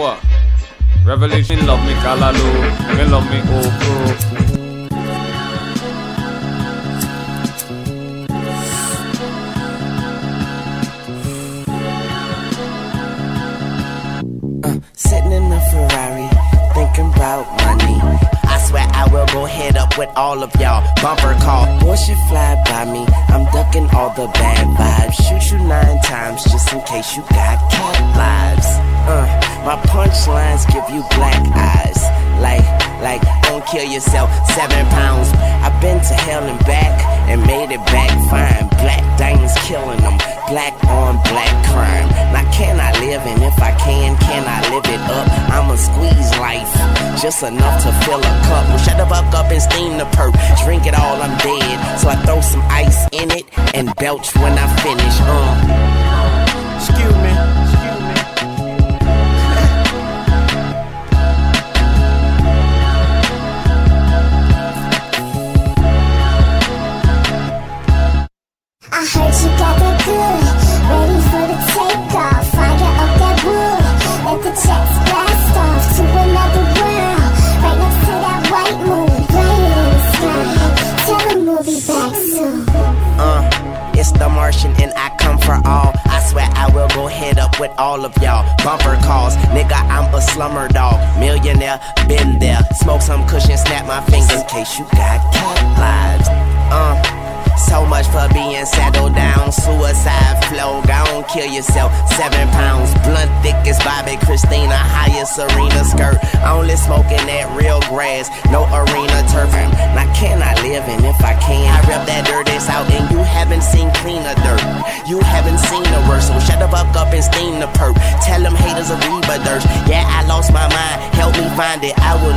what? Revelation love me Kalalu, me love me Okro. Sitting in a Ferrari, thinking about money. I swear I will go head up with all of y'all. Bumper call, bullshit fly by me. I'm ducking all the bad vibes. Shoot you nine times just in case you got cat lives. Uh, my punchlines give you black eyes. Like, like, don't kill yourself. Seven pounds. I've been to hell and back and made it back fine. Black diamonds killing them. Black on black crime. Now can I live? And if I can, can I live it up? I'ma squeeze life just enough to fill a cup. Well, shut the fuck up and steam the perp. Drink it all, I'm dead. So I throw some ice in it and belch when I finish. Uh. Excuse me. You got that good, ready for the takeoff. Up that wood, let the jets blast off to another that white moon. Uh, it's the Martian and I come for all. I swear I will go head up with all of y'all. Bumper calls, nigga, I'm a slumber dog. Millionaire, been there. Smoke some cushion, snap my fingers in case you got cat lives. Kill yourself. Seven pounds, blunt thick as Bobbi Kristina, highest Serena skirt. Only smoking that real grass, no arena turf. Now can I live? And if I can, I rip that dirt that's out, and you haven't seen cleaner dirt. You haven't seen the worst, so shut the fuck up and steam the perp. Tell them haters a Reba dirt. Yeah, I lost my mind. Help me find it. I will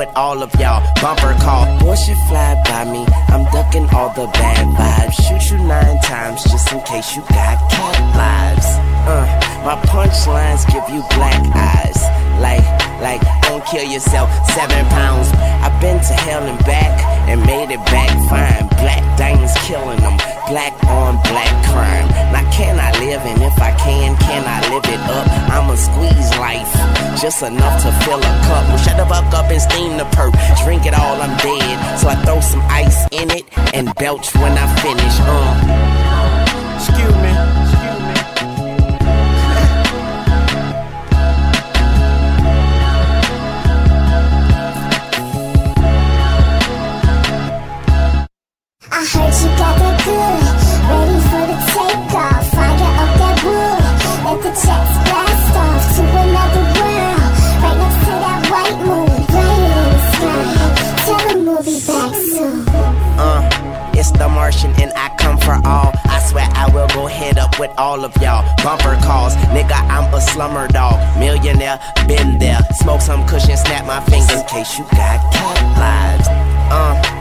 with all of y'all. Bumper call, bullshit fly by me. I'm ducking all the bad vibes. Shoot you nine times just in case you got cat lives. Uh, my punchlines give you black eyes. Like, like, don't kill yourself. Seven pounds. I've been to hell and back and made it back fine. Black diamonds killing them. Black on black crime. Now can I live? And if I can, can I live it up? I'ma squeeze life just enough to fill a cup. Well, shut the fuck up and steam the perp. Drink it all, I'm dead. So I throw some ice in it and belch when I finish. Uh. Excuse me. Up with all of y'all. Bumper calls, nigga, I'm a slumber dog. Millionaire, been there. Smoke some cushion, snap my fingers in case you got cat lives. Uh.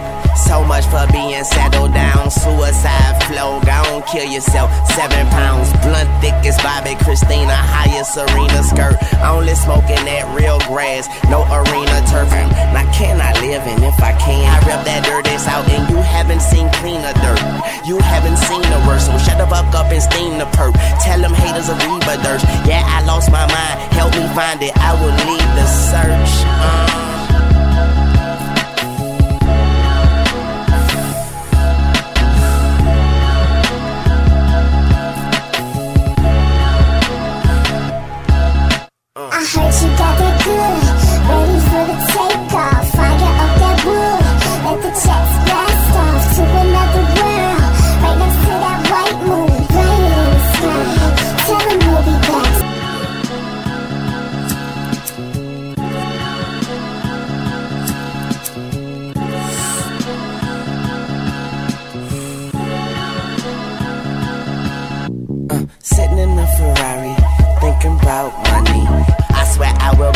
So much for being settled down. Suicide flow, gon' kill yourself. Seven pounds, blunt thick as Bobbi Kristina, highest arena skirt. Only smoking that real grass, no arena turf. Now can I live? And if I can, I rip that dirt that's out, and you haven't seen cleaner dirt. You haven't seen the worst, so shut the fuck up It. I will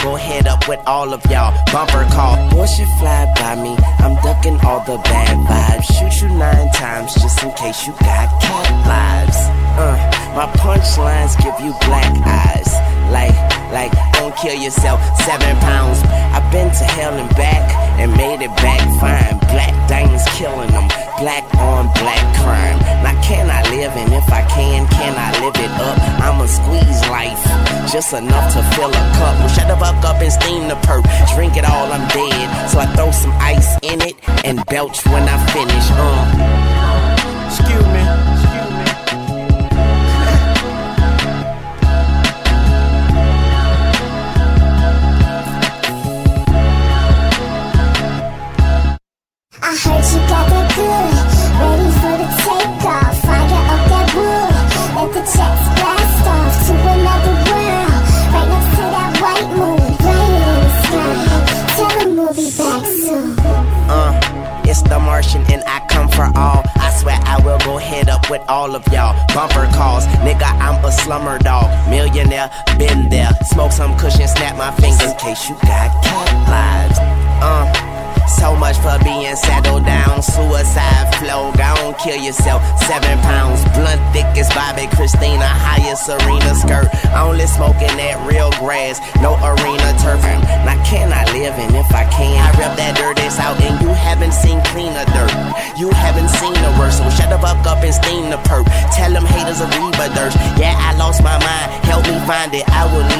go head up with all of y'all. Bumper call, bullshit fly by me. I'm ducking all the bad vibes. Shoot you nine times just in case you got cat lives. Uh, my punchlines give you black eyes. Like, like, don't kill yourself. Seven pounds. I've been to hell and back and made it back fine. Black diamonds killing them. Black on black just enough to fill a cup. Well, shut the fuck up and steam the perp. Drink it all, I'm dead. So I throw some ice in it and belch when I finish. Uh. Excuse me. I heard you got that good, the Martian and I come for all. I swear I will go head up with all of y'all. Bumper calls, nigga, I'm a slumber dog. Millionaire, been there. Smoke some cushion, snap my fingers in case you got cat lives. Uh. So much for being settled down. Suicide flow, gon' kill yourself. Seven pounds, blunt thick as Bobbi Kristina, highest Serena skirt. Only smoking that real grass, no arena turf. Now Yeah, I lost my mind, help me find it. I will